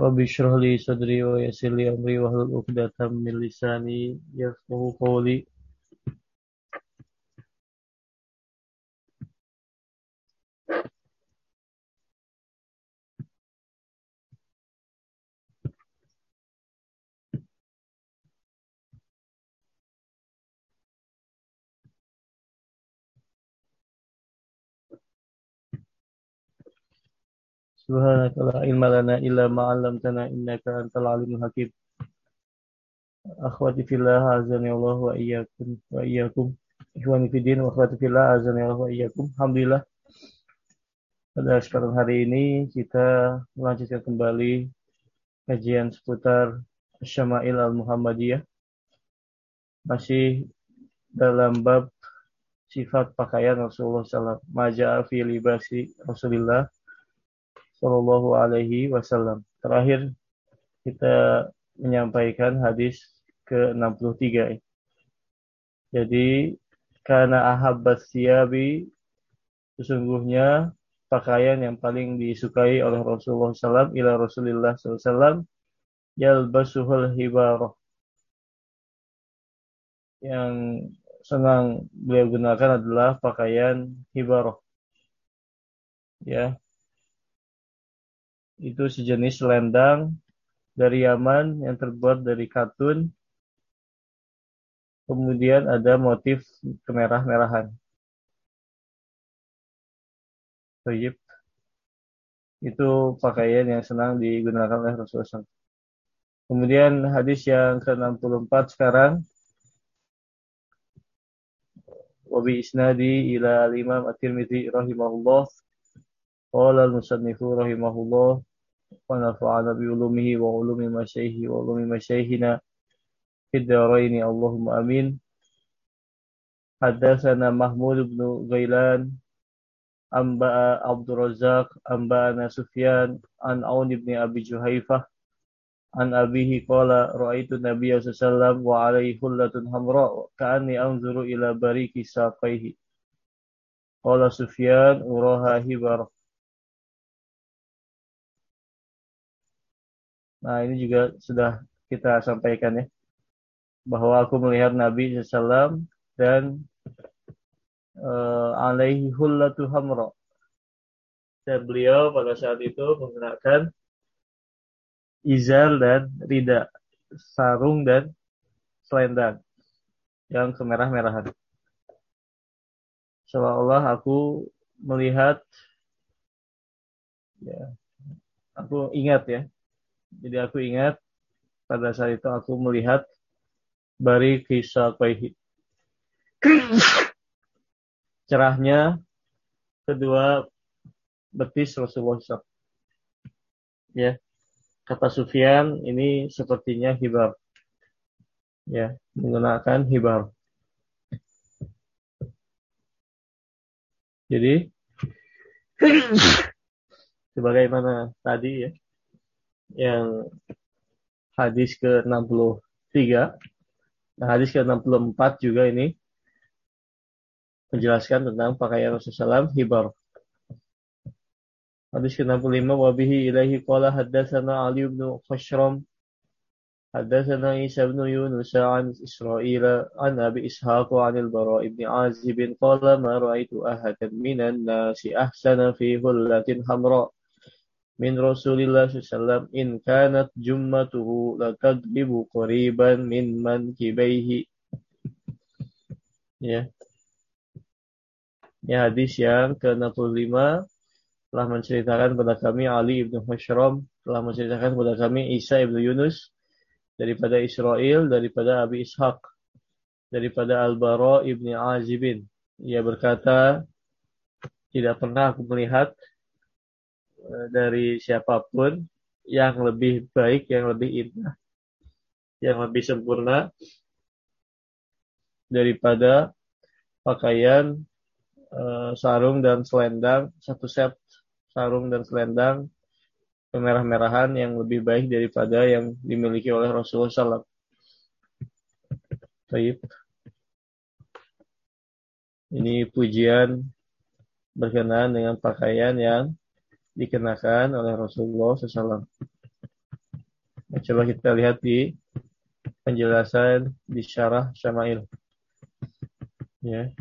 Rabbi syrah li sadri wa yassir li amri wa hlul 'uqdatam min lisani yafqahu qawli. Subhanaka la ilma lana illa ma 'allamtana innaka antal alimul hakim. Akhwati fillah azan Allah wa iyyakum wa iyyakum. Ikhwani fi din wa akhwati fillah azan Allah wa iyyakum. Alhamdulillah. Pada kesempatan hari ini kita melanjutkan kembali kajian seputar Syama'il al-Muhammadiyah. Masih dalam bab sifat pakaian Rasulullah SAW. Maja'a fi libasi Rasulullah Shallallahu Alaihi Wasallam. Terakhir kita menyampaikan hadis ke-63. Jadi karena ahabbat siyabi sesungguhnya pakaian yang paling disukai oleh Rasulullah SAW ila Rasulullah SAW yalbasuhul hibarah yang senang beliau gunakan adalah pakaian hibarah ya itu sejenis selendang dari Yaman yang terbuat dari katun. Kemudian ada motif kemerah-merahan. Tayyip. Itu pakaian yang senang digunakan oleh Rasulullah. Kemudian hadis yang ke-64 sekarang. Wabi isnadi ila al-imam at-tirmidhi rahimahullah. Qala al-musannifu rahimahullah ونفعنا بعلومه وعلوم مشايخه وعلوم مشايخنا في الدارين. اللهم آمين. حدثنا محمود بن غيلان أنبأ عبد الرزاق أنبأنا سفيان عن عون بن أبي جهيفة عن أبيه قال رأيت النبي صلى الله عليه وسلم وعليه حلة حمراء كأني أنظر إلى بريك ساقيه. قال سفيان أراها هبرة Nah ini juga sudah kita sampaikan ya. Bahwa aku melihat Nabi SAW dan uh, alaihi hullatu hamra. Dan beliau pada saat itu menggunakan izar dan rida, sarung dan selendang yang kemerah-merahan. Seolah-olah aku melihat ya aku ingat ya jadi aku ingat pada saat itu aku melihat bari kisah Qaihi. Cerahnya kedua betis Rasulullah SAW. Ya, kata Sufyan ini sepertinya hibar. Ya, menggunakan hibar. Jadi sebagaimana tadi ya yang hadis ke-63. Nah, hadis ke-64 juga ini menjelaskan tentang pakaian Rasulullah SAW, hibar. Hadis ke-65, wabihi ilaihi qala haddathana Ali ibn Khashram, haddathana Isa ibn Yunus an Israel, an Abi Ishaq, an al-Bara ibn Azib, qala ma ahadan minan nasi ahsana fi hullatin hamra' min Rasulillah SAW in kanat jummatuhu latadribu qariban min mankibaihi. Ya. Ya hadis yang ke-65 telah menceritakan kepada kami Ali ibn Hashram telah menceritakan kepada kami Isa ibn Yunus daripada Israel daripada Abi Ishaq daripada Al-Bara ibn Azibin. Ia berkata, tidak pernah aku melihat dari siapa pun yang lebih baik, yang lebih indah, yang lebih sempurna daripada pakaian uh, sarung dan selendang satu set sarung dan selendang kemerah-merahan yang lebih baik daripada yang dimiliki oleh Rasulullah SAW. Baik. Ini pujian berkenaan dengan pakaian yang dikenakan oleh Rasulullah SAW. Coba kita lihat di penjelasan di syarah Syama'il. Ya.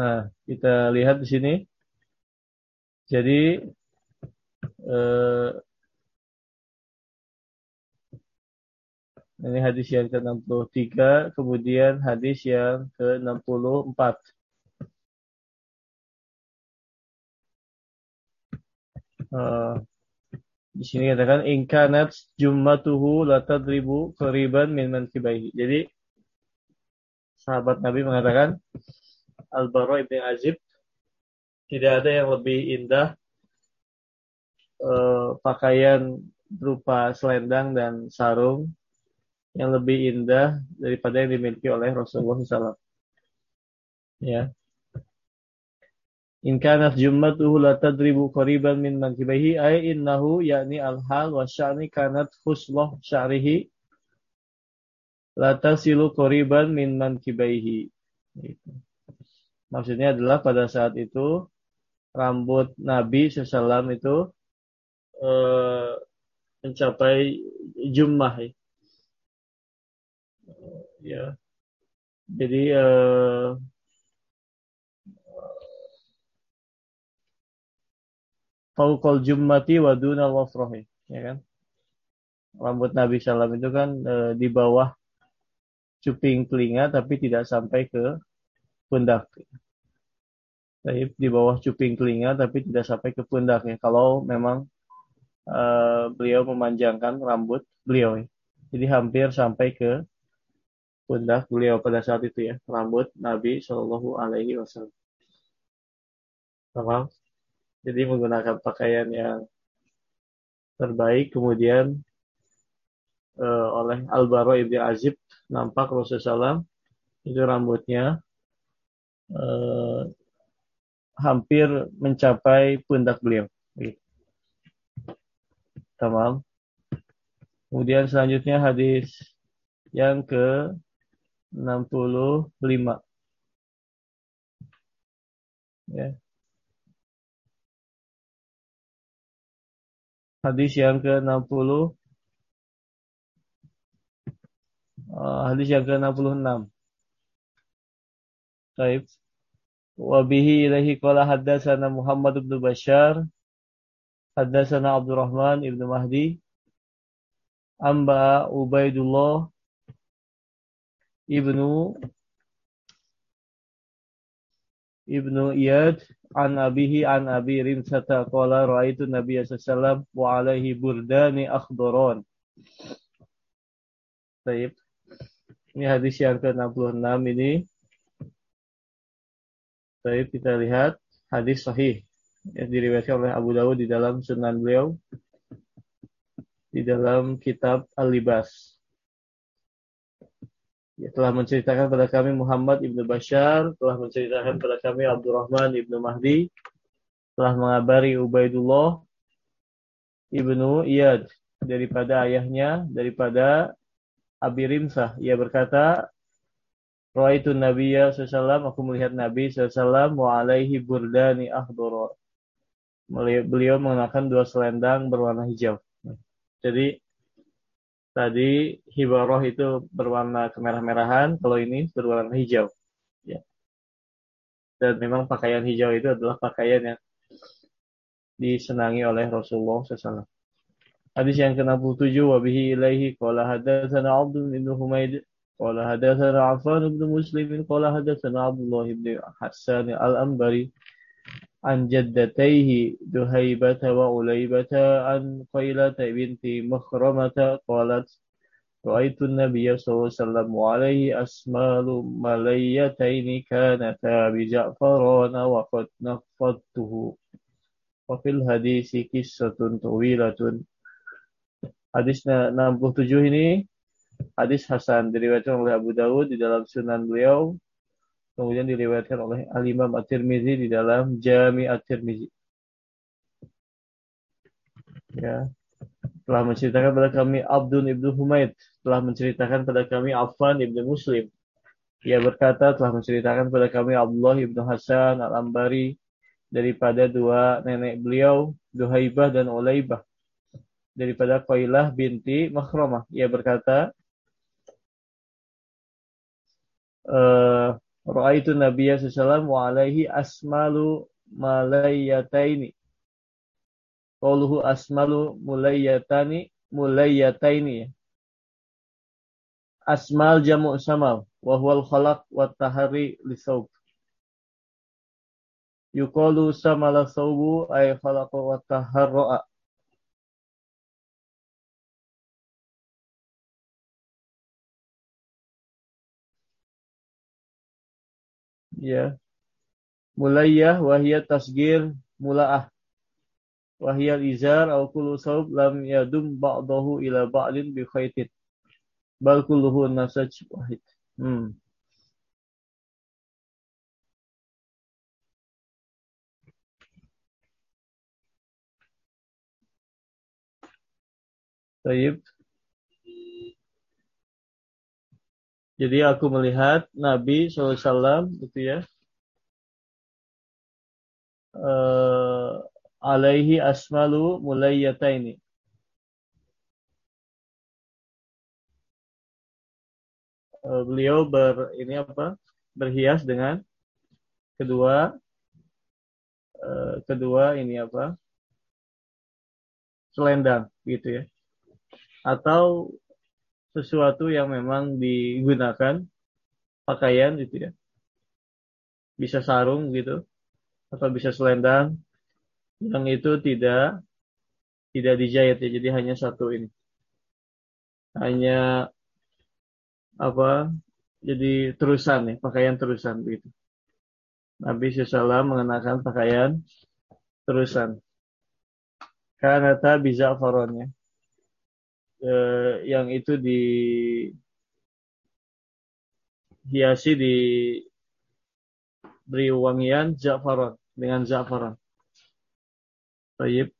Nah, kita lihat di sini. Jadi eh, ini hadis yang ke-63, kemudian hadis yang ke-64. Uh, di sini katakan inkanat jummatuhu latadribu qariban min mankibaihi. Jadi sahabat Nabi mengatakan Al-Bara ibn Azib tidak ada yang lebih indah uh, pakaian berupa selendang dan sarung yang lebih indah daripada yang dimiliki oleh Rasulullah SAW. Ya. In kanat jummatuhu la tadribu qariban min mankibaihi ay innahu yakni al-hal wa sya'ni kanat khuslah sya'rihi la tasilu qariban min mankibaihi. Gitu. Maksudnya adalah pada saat itu rambut Nabi SAW itu eh, mencapai jumlah ya. ya. Jadi eh, Faukol jummati waduna wafrohi, ya kan? Rambut Nabi SAW itu kan e, di bawah cuping telinga tapi tidak sampai ke pundak. Tapi di bawah cuping telinga tapi tidak sampai ke pundak ya. Kalau memang uh, beliau memanjangkan rambut beliau ya. Jadi hampir sampai ke pundak beliau pada saat itu ya. Rambut Nabi Shallallahu Alaihi Wasallam. Jadi menggunakan pakaian yang terbaik kemudian uh, oleh Al-Bara Ibn Azib nampak Rasulullah SAW itu rambutnya eh, hampir mencapai pundak beliau. Tamam. Kemudian selanjutnya hadis yang ke 65. Ya. Hadis yang ke 60 uh, hadis yang ke 66. Baik. وبه إليه قال حدثنا محمد بن بشار حدثنا عبد الرحمن بن مهدي أنبأ عبيد الله ابن ابن إياد عن أبيه عن أبي رمسة قال رأيت النبي صلى الله عليه وسلم وعليه بردان أخضران Baik. Ini hadis yang ke-66 ini Baik, kita lihat hadis sahih yang diriwayatkan oleh Abu Dawud di dalam sunan beliau di dalam kitab Al-Libas. Ya, telah menceritakan pada kami Muhammad ibnu Bashar, telah menceritakan pada kami Abdurrahman ibnu Mahdi, telah mengabari Ubaidullah ibnu Iyad daripada ayahnya, daripada Abi Rimsah. Ia berkata, Ra'aitu Nabiya sallallahu aku melihat Nabi sallallahu wa alaihi burdani ahdara. beliau mengenakan dua selendang berwarna hijau. Jadi tadi hibaroh itu berwarna kemerah-merahan, kalau ini berwarna hijau. Ya. Dan memang pakaian hijau itu adalah pakaian yang disenangi oleh Rasulullah SAW. Hadis yang ke-67 wa bihi ilaihi qala hadatsana Abdul bin Humaid قال حدثنا عفان بن مسلم قال حدثنا عبد الله بن حسان الأنبري عن جدتيه دهيبة وأليبة عن قيلة بنت مخرمة قالت رأيت النبي صلى الله عليه وسلم عليه أسمال مليتين كانتا بجعفران وقد نفضته. وفي الحديث قصة طويلة. حديثنا نعم، 67 ini hadis Hasan diriwayatkan oleh Abu Dawud di dalam Sunan beliau, kemudian diriwayatkan oleh Al Imam At-Tirmizi di dalam Jami At-Tirmizi. Ya, telah menceritakan pada kami Abdun ibnu Humaid, telah menceritakan pada kami Affan ibnu Muslim. Ia berkata telah menceritakan pada kami Abdullah ibnu Hasan al-Ambari daripada dua nenek beliau, Duhaibah dan Ulaibah daripada Qailah binti Makhramah. Ia berkata, uh, Ra'aitu Nabiya sallallahu wa alaihi asmalu malayataini. Qauluhu asmalu mulayatani mulayataini. Asmal jamu' samal wa huwal khalaq wa tahari li thawb. Yuqalu samala thawbu ay khalaqa wa taharra'a. Ya. Mulayyah wahia tasgir mulaah. Wahia izar au kullu saub lam yadum ba'dahu ila ba'din bi khaitin. Bal kulluhu nasaj wahid. Hmm. Jadi aku melihat Nabi SAW itu ya uh, alaihi asmalu ini. Uh, beliau ber ini apa? berhias dengan kedua uh, kedua ini apa? selendang gitu ya. Atau sesuatu yang memang digunakan pakaian gitu ya. Bisa sarung gitu atau bisa selendang yang itu tidak tidak dijahit ya. Jadi hanya satu ini. Hanya apa? Jadi terusan ya, pakaian terusan begitu. Nabi SAW mengenakan pakaian terusan. Karena tak bisa faronnya eh, yang itu dihiasi di beri wangian za'faran dengan za'faran. Baik.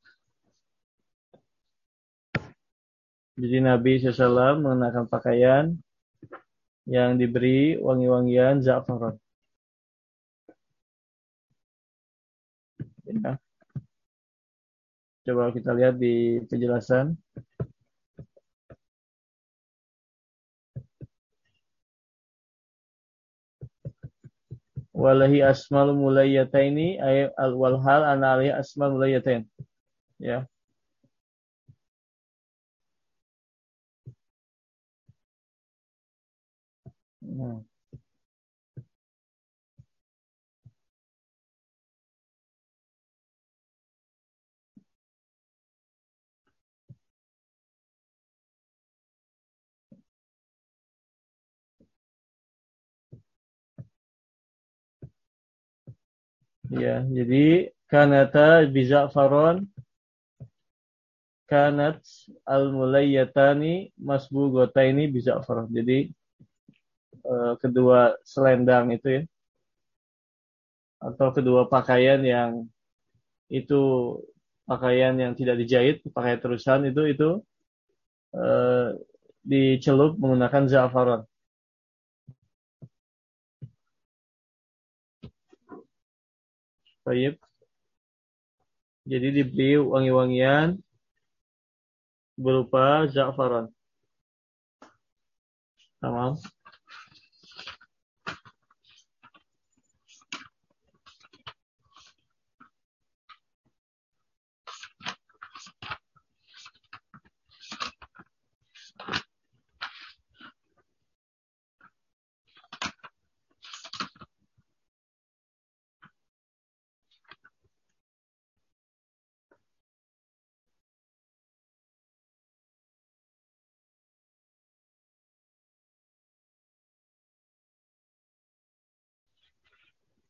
Jadi Nabi SAW mengenakan pakaian yang diberi wangi-wangian za'faran. Ya. Coba kita lihat di penjelasan. Walahi asmal mulayyataini ay al walhal ana alaihi asmal mulayyatain ya hmm. Ya, jadi kanata biza'faron kanat al-mulayyatani masbugotaini biza'faron. Jadi uh, kedua selendang itu ya atau kedua pakaian yang itu pakaian yang tidak dijahit, pakaian terusan itu itu uh, dicelup menggunakan za'faron. Baik. Jadi dibeli wangi-wangian berupa za'faran. Tamam.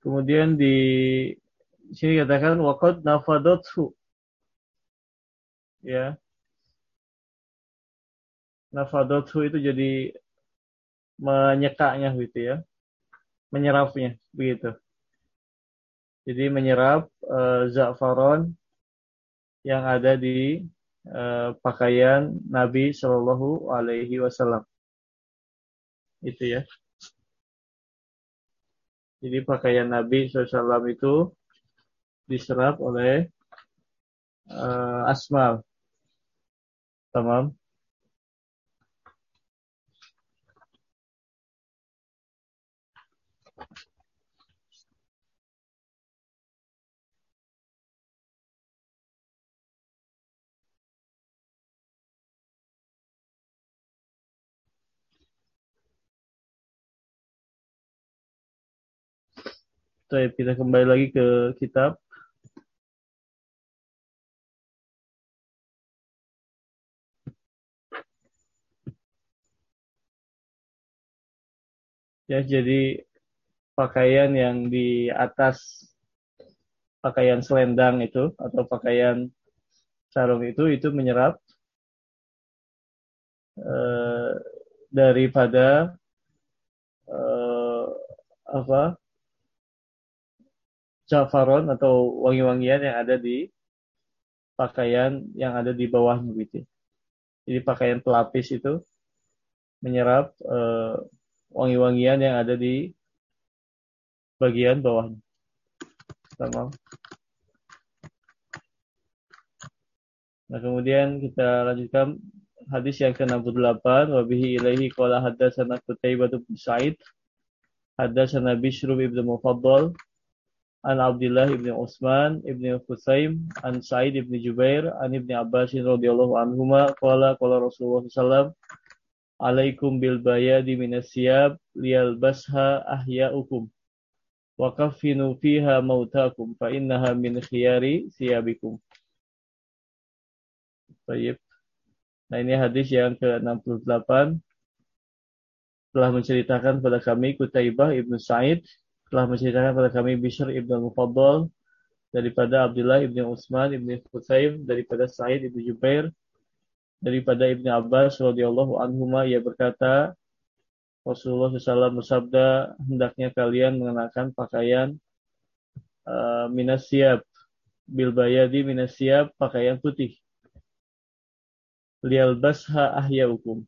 Kemudian di sini katakan waqad nafadothu. Ya. Nafadothu itu jadi menyekaknya gitu ya. Menyerapnya begitu. Jadi menyerap uh, za'faron yang ada di uh, pakaian Nabi Shallallahu alaihi wasallam. Itu ya. Jadi pakaian Nabi SAW itu diserap oleh uh, asmal. Tamam. Baik, kita kembali lagi ke kitab. Ya, jadi pakaian yang di atas pakaian selendang itu atau pakaian sarung itu itu menyerap eh, daripada eh, apa jafaron atau wangi-wangian yang ada di pakaian yang ada di bawahnya gitu. Jadi pakaian pelapis itu menyerap uh, wangi-wangian yang ada di bagian bawahnya. Sama. Nah, kemudian kita lanjutkan hadis yang ke-68 wabihi ilaihi qala haddatsana Qutaibah bin Sa'id haddatsana Bishr bin Mufaddal an Abdullah ibn Utsman ibn Fusaim an Sa'id ibn Jubair an ibn Abbas radhiyallahu anhuma qala qala Rasulullah sallallahu alaikum bil bayadi minas siyab liyal basha ahya'ukum wa kaffinu fiha mautakum fa innaha min khiyari siyabikum Baik. Nah ini hadis yang ke-68 telah menceritakan pada kami Kutaibah Ibnu Sa'id telah menceritakan kepada kami Bishr ibn Mufaddal daripada Abdullah ibn Utsman ibn Husaim daripada Sa'id ibn Jubair daripada Ibn Abbas radhiyallahu anhuma. Ia berkata Rasulullah SAW bersabda hendaknya kalian mengenakan pakaian uh, bayadi minas siap pakaian putih. Lial basha ahyaukum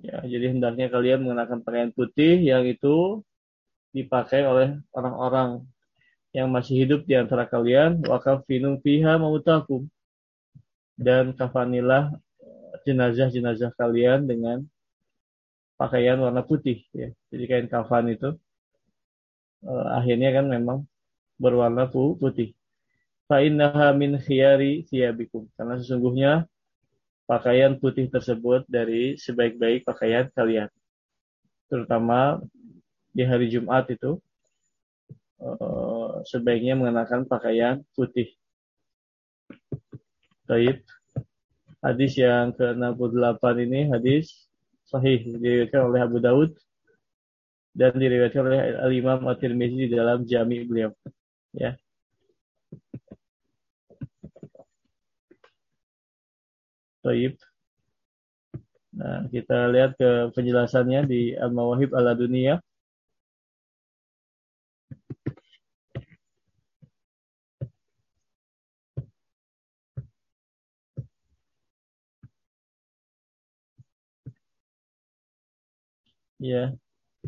ya jadi hendaknya kalian mengenakan pakaian putih yang itu dipakai oleh orang-orang yang masih hidup di antara kalian wakafinu fiha mautakum dan kafanilah jenazah-jenazah kalian dengan pakaian warna putih ya. Jadi kain kafan itu uh, akhirnya kan memang berwarna putih. Fa innaha min khiyari siyabikum. Karena sesungguhnya pakaian putih tersebut dari sebaik-baik pakaian kalian. Terutama di hari Jumat itu uh, sebaiknya mengenakan pakaian putih. Taib. Hadis yang ke-68 ini hadis sahih diriwayatkan oleh Abu Daud dan diriwayatkan oleh Al-Imam At-Tirmizi di dalam Jami beliau. Ya. Taib. Nah, kita lihat ke penjelasannya di Al-Mawahib Ala-Dunia. Ya.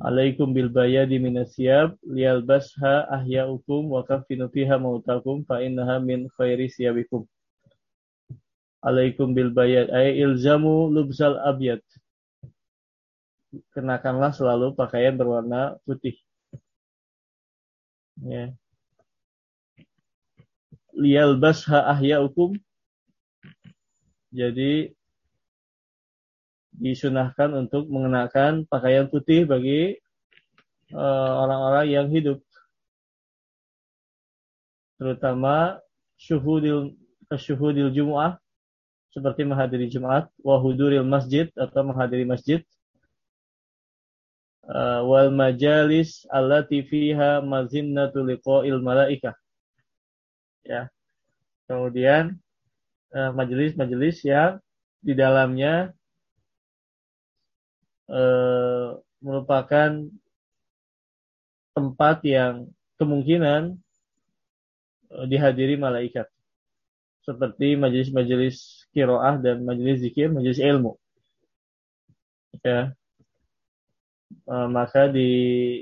Alaikum bil bayadi minasyab liyalbasha ahya'ukum wa kafinu fiha mautakum fa innaha min khairi siyabikum. Alaikum bil bayad ay ilzamu lubsal abyad. Kenakanlah selalu pakaian berwarna putih. Ya. Liyalbasha ahya'ukum jadi disunahkan untuk mengenakan pakaian putih bagi eh, orang-orang uh, yang hidup. Terutama syuhudil syuhudil Jumu'ah seperti menghadiri Jumat, wahuduril masjid atau menghadiri masjid, uh, wal majalis allati fiha mazinnatu liqa'il malaikah. Ya. Kemudian Eh, majelis-majelis yang di dalamnya uh, merupakan tempat yang kemungkinan uh, dihadiri malaikat seperti majelis-majelis kiroah dan majelis zikir, majelis ilmu. Ya, uh, maka disunahkan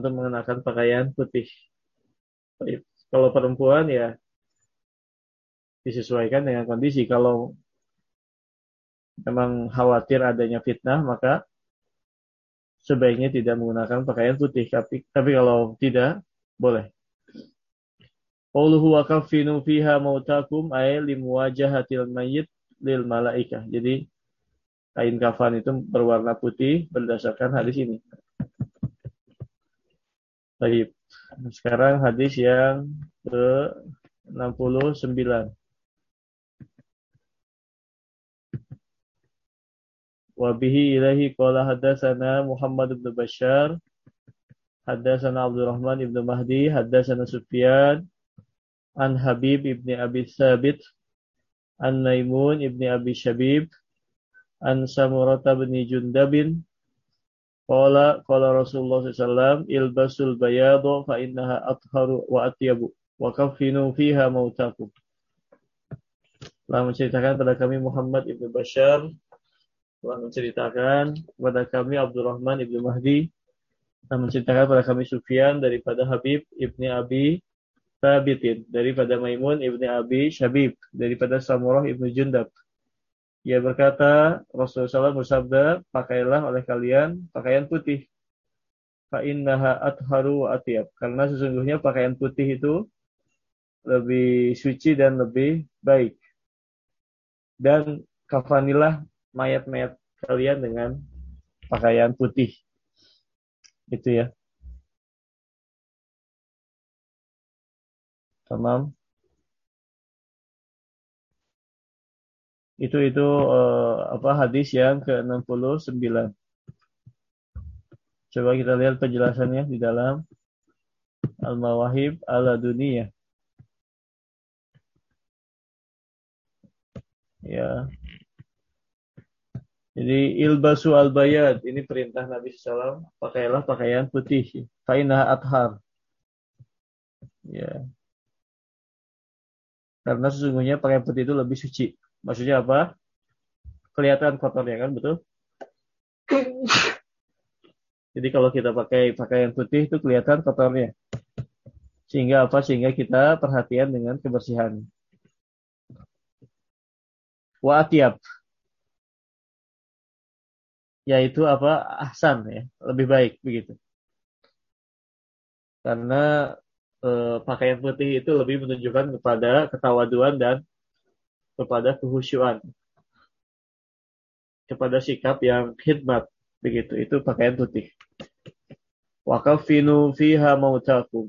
untuk mengenakan pakaian putih. Kalau perempuan ya disesuaikan dengan kondisi. Kalau memang khawatir adanya fitnah, maka sebaiknya tidak menggunakan pakaian putih. Tapi, tapi kalau tidak, boleh. Qauluhu wa fiha mautakum ay limuwajahatil mayyit lil malaikah. Jadi kain kafan itu berwarna putih berdasarkan hadis ini. Baik. Sekarang hadis yang ke 69. وبه إليه قال حدثنا محمد بن بشار حدثنا عبد الرحمن بن مهدي حدثنا سفيان عن حبيب بن أبي ثابت عن ميمون بن أبي شبيب عن سمرة بن جندب قال قال رسول الله صلى الله عليه وسلم البسوا البياض فإنها أطهر وأطيب وكفنوا فيها موتاكم telah menceritakan pada kami Muhammad ibnu Bashar telah menceritakan kepada kami Abdurrahman ibnu Mahdi. Telah menceritakan kepada kami Sufyan daripada Habib ibni Abi Thabitin daripada Maimun ibni Abi Syabib daripada Samurah ibnu Jundab. Ia berkata Rasulullah SAW bersabda pakailah oleh kalian pakaian putih. Fa innaha atharu wa atyab karena sesungguhnya pakaian putih itu lebih suci dan lebih baik. Dan kafanilah mayat-mayat kalian dengan pakaian putih. Itu ya. Tamam. Itu itu uh, apa hadis yang ke-69. Coba kita lihat penjelasannya di dalam Al-Mawahib Al-Dunia. Ya. Jadi ilbasu al bayad ini perintah Nabi SAW pakailah pakaian putih. Fainah athar. Ya. Karena sesungguhnya pakaian putih itu lebih suci. Maksudnya apa? Kelihatan kotornya kan betul? Jadi kalau kita pakai pakaian putih itu kelihatan kotornya. Sehingga apa? Sehingga kita perhatian dengan kebersihan. Wa atiyab yaitu apa ahsan ya lebih baik begitu. Karena e, pakaian putih itu lebih menunjukkan kepada ketawaduan dan kepada kehusyuan. Kepada sikap yang khidmat begitu. Itu pakaian putih. Wakafinu fiha mautakum.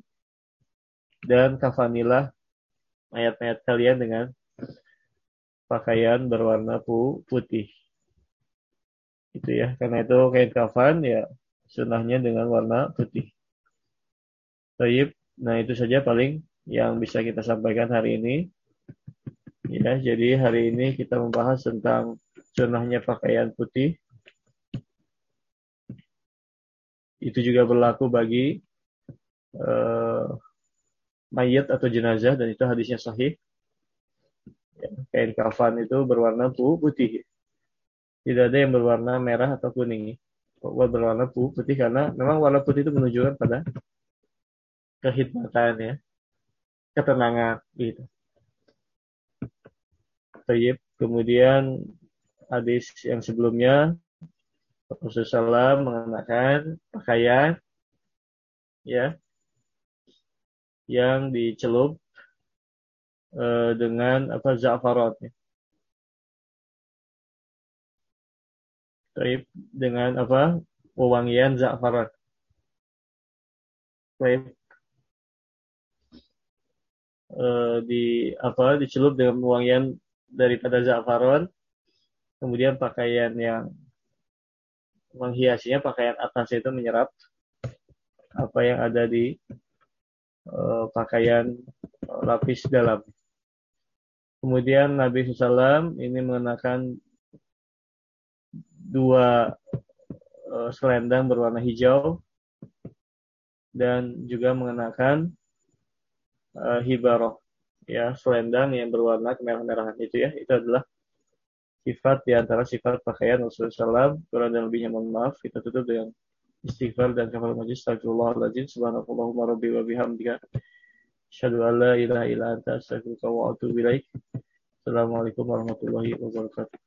Dan kafanilah mayat-mayat kalian dengan pakaian berwarna putih itu ya karena itu kain kafan ya sunahnya dengan warna putih Taib. Nah itu saja paling yang bisa kita sampaikan hari ini. Ya, jadi hari ini kita membahas tentang sunahnya pakaian putih. Itu juga berlaku bagi uh, mayat atau jenazah dan itu hadisnya sahih. Ya, kain kafan itu berwarna putih. Tidak ada yang berwarna merah atau kuning. berwarna putih karena memang warna putih itu menunjukkan pada kehidmatan ya, ketenangan gitu. Tayyib. Kemudian hadis yang sebelumnya Rasulullah mengenakan pakaian ya yang dicelup uh, dengan apa za'farat ya. Taib dengan apa wewangian za'farat. Taib uh, di apa dicelup dengan wewangian daripada za'faron kemudian pakaian yang menghiasinya pakaian atas itu menyerap apa yang ada di uh, pakaian lapis dalam. Kemudian Nabi SAW ini mengenakan dua uh, selendang berwarna hijau dan juga mengenakan uh, hibaroh ya selendang yang berwarna kemerah-merahan itu ya. Itu adalah sifat di antara sifat pakaian Rasulullah SAW kurang dan lebihnya mohon maaf. Kita tutup dengan istighfar dan kafal majlis. Astagfirullahaladzim subhanallahumma rabbi wa bihamdika. Asyhadu an la ilaha illa anta. Astaghfiruka wa atubu assalamualaikum warahmatullahi wabarakatuh